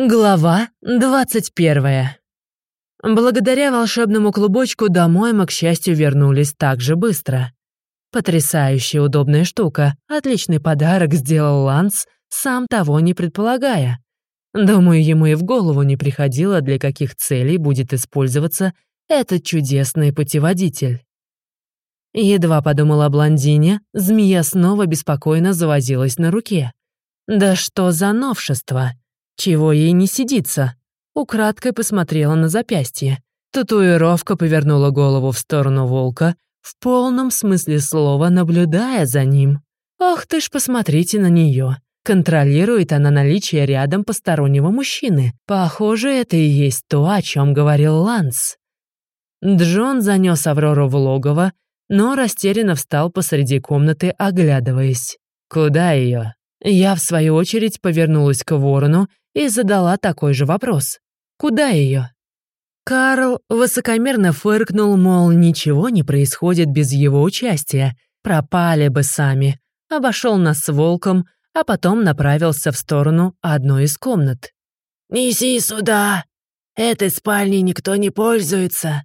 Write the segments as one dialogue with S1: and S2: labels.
S1: Глава двадцать первая. Благодаря волшебному клубочку домой мы, к счастью, вернулись так же быстро. Потрясающая удобная штука, отличный подарок сделал Ланс, сам того не предполагая. Думаю, ему и в голову не приходило, для каких целей будет использоваться этот чудесный путеводитель. Едва подумала о блондине, змея снова беспокойно завозилась на руке. Да что за новшество! Чего ей не сидится? Украдкой посмотрела на запястье. Татуировка повернула голову в сторону волка, в полном смысле слова наблюдая за ним. Ох ты ж, посмотрите на нее. Контролирует она наличие рядом постороннего мужчины. Похоже, это и есть то, о чем говорил Ланс. Джон занес Аврору в логово, но растерянно встал посреди комнаты, оглядываясь. Куда ее? Я, в свою очередь, повернулась к ворону и задала такой же вопрос. «Куда ее?» Карл высокомерно фыркнул, мол, ничего не происходит без его участия, пропали бы сами, обошел нас с волком, а потом направился в сторону одной из комнат. «Неси сюда! Этой спальней никто не пользуется.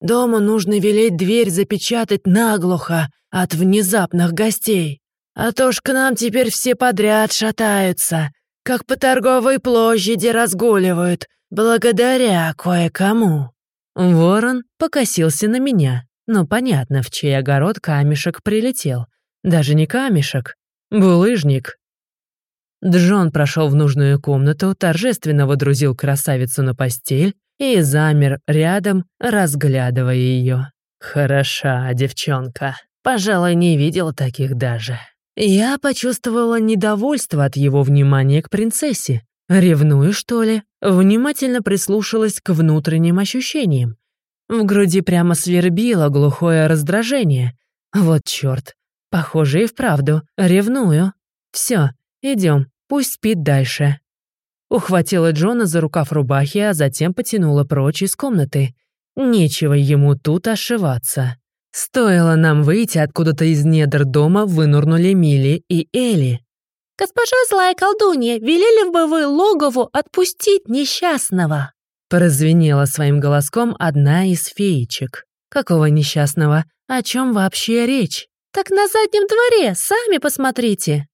S1: Дома нужно велеть дверь запечатать наглухо от внезапных гостей, а то ж к нам теперь все подряд шатаются, как по торговой площади разгуливают, благодаря кое-кому». Ворон покосился на меня, но понятно, в чей огород камешек прилетел. Даже не камешек, булыжник. Джон прошел в нужную комнату, торжественно водрузил красавицу на постель и замер рядом, разглядывая ее. Хороша девчонка. Пожалуй, не видел таких даже. Я почувствовала недовольство от его внимания к принцессе. Ревную, что ли? Внимательно прислушалась к внутренним ощущениям. В груди прямо свербило глухое раздражение. Вот чёрт. Похоже и вправду. Ревную. Всё, идём, пусть спит дальше. Ухватила Джона за рукав рубахи, а затем потянула прочь из комнаты. Нечего ему тут ошиваться. Стоило нам выйти откуда-то из недр дома, вынурнули Мили и Элли.
S2: «Госпожа злая колдунья, велели бы вы логову отпустить несчастного?»
S1: Прозвенела своим голоском одна из феечек. «Какого несчастного? О чем вообще речь?»
S2: «Так на заднем дворе, сами посмотрите!»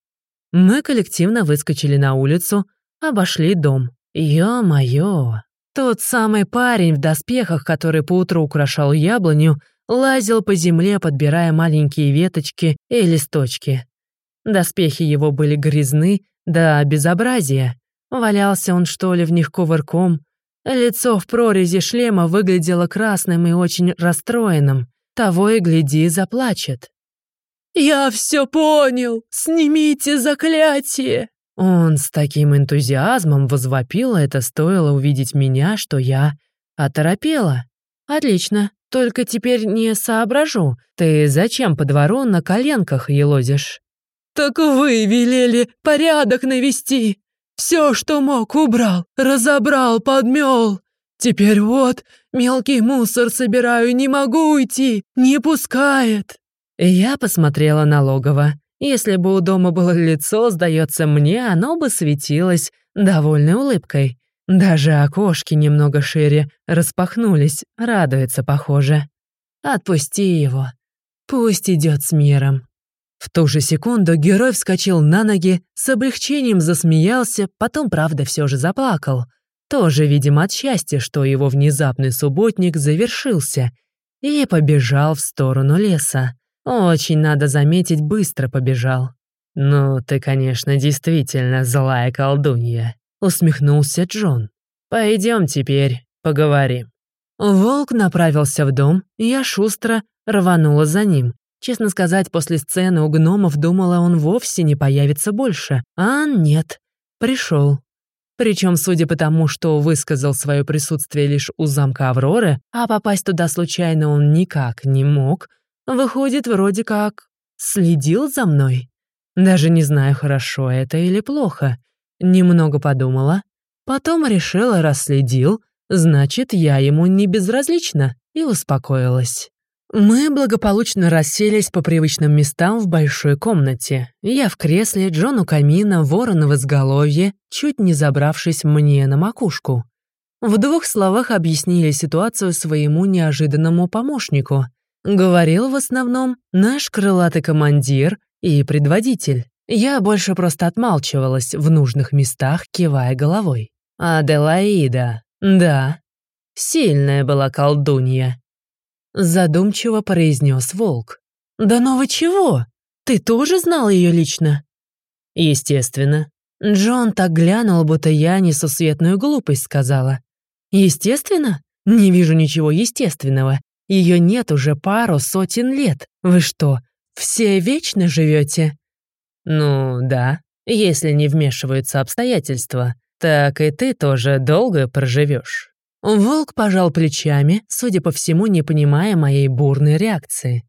S1: Мы коллективно выскочили на улицу, обошли дом. Ё-моё! Тот самый парень в доспехах, который поутру украшал яблоню, лазил по земле, подбирая маленькие веточки и листочки. Доспехи его были грязны до безобразия. Валялся он, что ли, в них кувырком. Лицо в прорези шлема выглядело красным и очень расстроенным. Того и гляди, заплачет. «Я все понял! Снимите заклятие!» Он с таким энтузиазмом возвопил, это стоило увидеть меня, что я оторопела. «Отлично, только теперь не соображу. Ты зачем по двору на коленках елозишь?» «Так вы велели порядок навести. Все, что мог, убрал, разобрал, подмел. Теперь вот мелкий мусор собираю, не могу уйти, не пускает». Я посмотрела на логово. Если бы у дома было лицо, сдается мне, оно бы светилось довольной улыбкой. Даже окошки немного шире распахнулись, радуется, похоже. Отпусти его. Пусть идет с миром. В ту же секунду герой вскочил на ноги, с облегчением засмеялся, потом, правда, все же заплакал. Тоже, видимо, от счастья, что его внезапный субботник завершился, и побежал в сторону леса. Очень, надо заметить, быстро побежал. «Ну, ты, конечно, действительно злая колдунья», усмехнулся Джон. Пойдем теперь, поговорим. Волк направился в дом, я шустро рванула за ним. Честно сказать, после сцены у гномов думала, он вовсе не появится больше. А нет, пришел. Причем, судя по тому, что высказал свое присутствие лишь у замка Авроры, а попасть туда случайно он никак не мог, выходит, вроде как следил за мной. Даже не знаю, хорошо это или плохо. Немного подумала, потом решила, расследил, значит, я ему не безразлична, и успокоилась. Мы благополучно расселись по привычным местам в большой комнате. Я в кресле, Джон у камина, ворон в изголовье, чуть не забравшись мне на макушку. В двух словах объяснили ситуацию своему неожиданному помощнику. Говорил в основном наш крылатый командир и предводитель. Я больше просто отмалчивалась в нужных местах, кивая головой. Аделаида, да, сильная была колдунья. Задумчиво произнес волк. «Да ну вы чего? Ты тоже знал ее лично?» «Естественно». Джон так глянул, будто я несусветную глупость сказала. «Естественно? Не вижу ничего естественного. Ее нет уже пару сотен лет. Вы что, все вечно живете?» «Ну, да, если не вмешиваются обстоятельства, так и ты тоже долго проживешь. Волк пожал плечами, судя по всему, не понимая моей бурной реакции.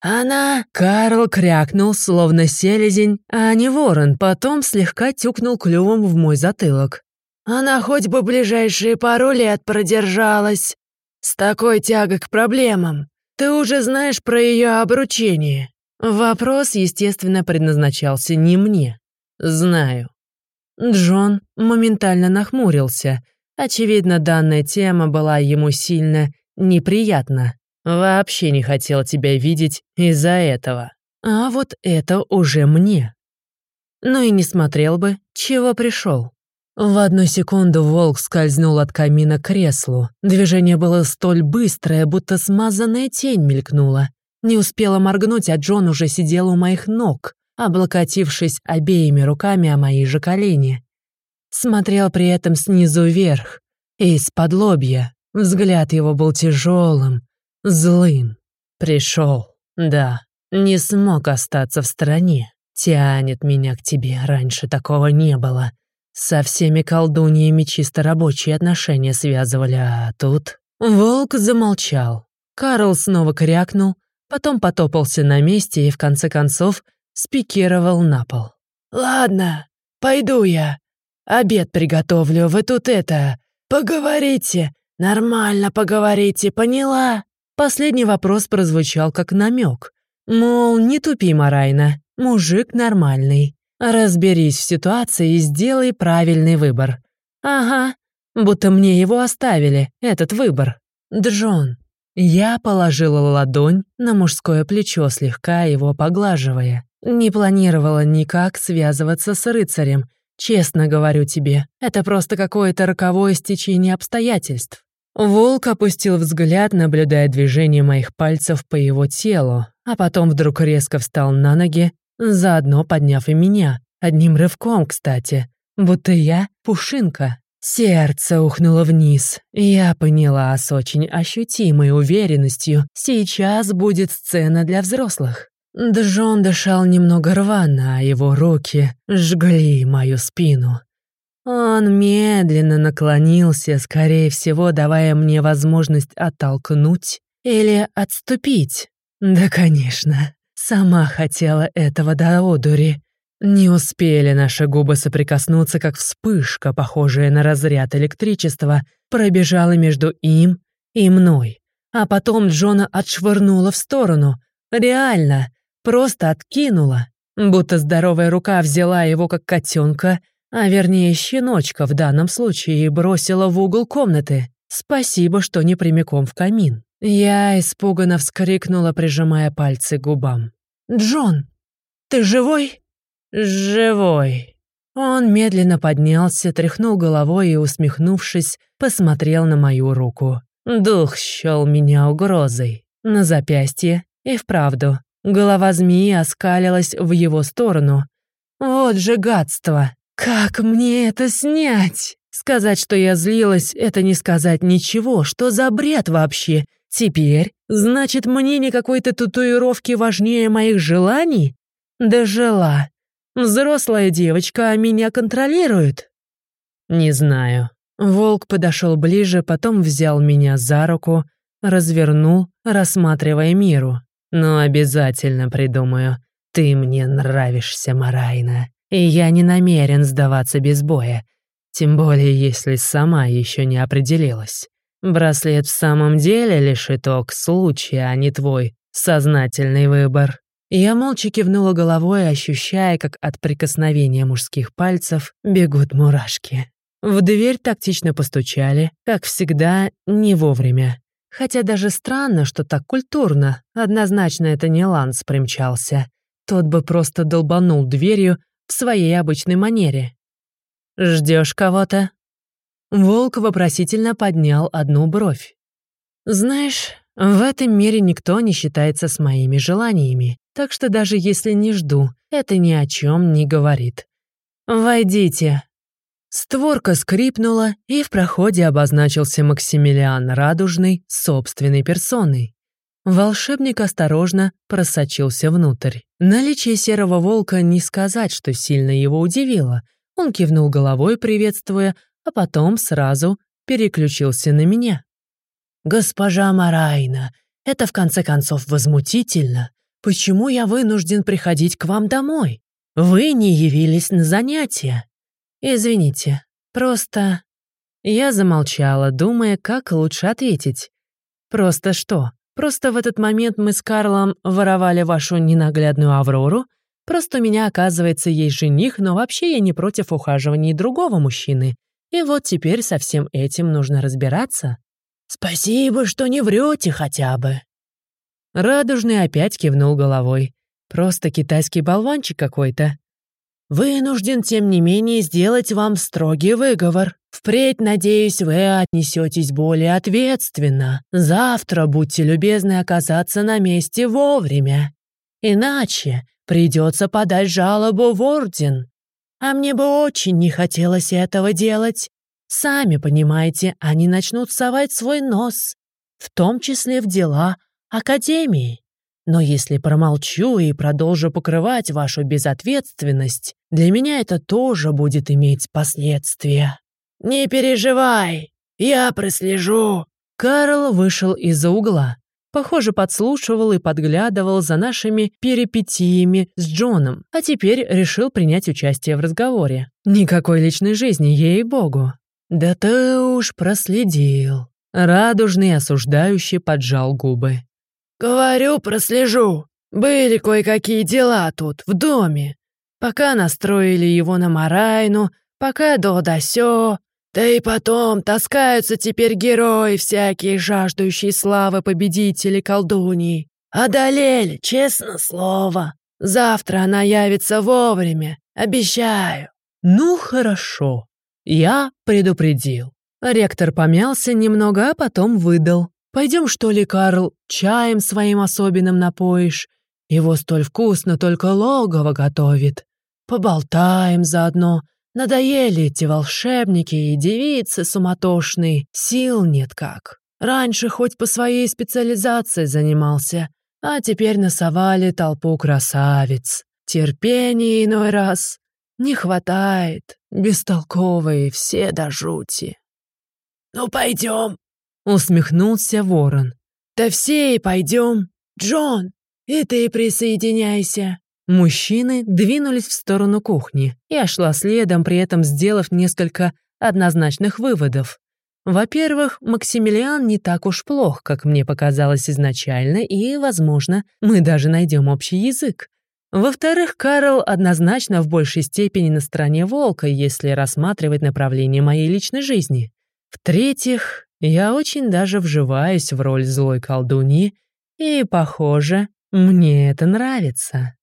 S1: «Она...» Карл крякнул, словно селезень, а не ворон, потом слегка тюкнул клювом в мой затылок. «Она хоть бы ближайшие пару лет продержалась. С такой тягой к проблемам. Ты уже знаешь про ее обручение». Вопрос, естественно, предназначался не мне. «Знаю». Джон моментально нахмурился — Очевидно, данная тема была ему сильно неприятна. Вообще не хотел тебя видеть из-за этого. А вот это уже мне. Ну и не смотрел бы, чего пришел. В одну секунду волк скользнул от камина к креслу. Движение было столь быстрое, будто смазанная тень мелькнула. Не успела моргнуть, а Джон уже сидел у моих ног, облокотившись обеими руками о мои же колени. Смотрел при этом снизу вверх, из-под лобья. Взгляд его был тяжелым, злым. Пришел, да, не смог остаться в стороне. Тянет меня к тебе, раньше такого не было. Со всеми колдуньями чисто рабочие отношения связывали, а тут... Волк замолчал. Карл снова крякнул, потом потопался на месте и, в конце концов, спикировал на пол. «Ладно, пойду я. Обед приготовлю, вы тут это... Поговорите, нормально поговорите, поняла?» Последний вопрос прозвучал как намек. Мол, не тупи, Марайна, мужик нормальный. Разберись в ситуации и сделай правильный выбор. Ага, будто мне его оставили, этот выбор. Джон. Я положила ладонь на мужское плечо, слегка его поглаживая. Не планировала никак связываться с рыцарем, Честно говорю тебе, это просто какое-то роковое стечение обстоятельств. Волк опустил взгляд, наблюдая движение моих пальцев по его телу, а потом вдруг резко встал на ноги, заодно подняв и меня. Одним рывком, кстати. Будто я — пушинка. Сердце ухнуло вниз. Я поняла с очень ощутимой уверенностью, сейчас будет сцена для взрослых. Джон дышал немного рвано, а его руки жгли мою спину. Он медленно наклонился, скорее всего, давая мне возможность оттолкнуть или отступить. Да, конечно, сама хотела этого до одури. Не успели наши губы соприкоснуться, как вспышка, похожая на разряд электричества, пробежала между им и мной. А потом Джона отшвырнула в сторону. Реально, Просто откинула, будто здоровая рука взяла его как котенка, а вернее щеночка в данном случае, и бросила в угол комнаты. Спасибо, что не прямиком в камин. Я испуганно вскрикнула, прижимая пальцы к губам. «Джон, ты живой?» «Живой». Он медленно поднялся, тряхнул головой и, усмехнувшись, посмотрел на мою руку. Дух щел меня угрозой. На запястье и вправду Голова змеи оскалилась в его сторону. «Вот же гадство! Как мне это снять?» Сказать, что я злилась, это не сказать ничего. Что за бред вообще? Теперь, значит, мне никакой-то татуировки важнее моих желаний? Дожила. Взрослая девочка, а меня контролирует? Не знаю. Волк подошел ближе, потом взял меня за руку, развернул, рассматривая миру. Но обязательно придумаю. Ты мне нравишься, Марайна. И я не намерен сдаваться без боя. Тем более, если сама еще не определилась. Браслет в самом деле лишь итог случая, а не твой сознательный выбор. Я молча кивнула головой, ощущая, как от прикосновения мужских пальцев бегут мурашки. В дверь тактично постучали, как всегда, не вовремя. Хотя даже странно, что так культурно. Однозначно это не Ланс примчался. Тот бы просто долбанул дверью в своей обычной манере. Ждешь кого-то?» Волк вопросительно поднял одну бровь. «Знаешь, в этом мире никто не считается с моими желаниями, так что даже если не жду, это ни о чем не говорит. Войдите». Створка скрипнула, и в проходе обозначился Максимилиан Радужный собственной персоной. Волшебник осторожно просочился внутрь. Наличие серого волка не сказать, что сильно его удивило. Он кивнул головой, приветствуя, а потом сразу переключился на меня. «Госпожа Марайна, это в конце концов возмутительно. Почему я вынужден приходить к вам домой? Вы не явились на занятия. Извините, просто...» Я замолчала, думая, как лучше ответить. «Просто что? Просто в этот момент мы с Карлом воровали вашу ненаглядную Аврору? Просто у меня, оказывается, есть жених, но вообще я не против ухаживания другого мужчины. И вот теперь со всем этим нужно разбираться?» «Спасибо, что не врете хотя бы». Радужный опять кивнул головой. «Просто китайский болванчик какой-то». «Вынужден, тем не менее, сделать вам строгий выговор. Впредь, надеюсь, вы отнесетесь более ответственно. Завтра будьте любезны оказаться на месте вовремя. Иначе придется подать жалобу в орден. А мне бы очень не хотелось этого делать. Сами понимаете, они начнут совать свой нос, в том числе в дела Академии. Но если промолчу и продолжу покрывать вашу безответственность, для меня это тоже будет иметь последствия. Не переживай, я прослежу. Карл вышел из-за угла. Похоже, подслушивал и подглядывал за нашими перипетиями с Джоном, а теперь решил принять участие в разговоре. Никакой личной жизни, ей-богу. «Да ты уж проследил». Радужный осуждающий поджал губы. «Говорю, прослежу. Были кое-какие дела тут, в доме. Пока настроили его на Марайну, пока до да сё. Да и потом таскаются теперь герои всякие, жаждущие славы победители колдуньи. Одолели, честно слово. Завтра она явится вовремя, обещаю». «Ну, хорошо», я предупредил. Ректор помялся немного, а потом выдал. «Пойдем, что ли, Карл, чаем своим особенным напоишь? Его столь вкусно только логово готовит. Поболтаем заодно. Надоели эти волшебники и девицы суматошные. Сил нет как. Раньше хоть по своей специализации занимался, а теперь насовали толпу красавиц. Терпение иной раз не хватает. Бестолковые все до жути. «Ну, пойдем», — усмехнулся ворон. «Да все и пойдем. Джон, и ты присоединяйся». Мужчины двинулись в сторону кухни. Я шла следом, при этом сделав несколько однозначных выводов. Во-первых, Максимилиан не так уж плох, как мне показалось изначально, и, возможно, мы даже найдем общий язык. Во-вторых, Карл однозначно в большей степени на стороне волка, если рассматривать направление моей личной жизни. В-третьих, я очень даже вживаюсь в роль злой колдуньи, и, похоже, мне это нравится.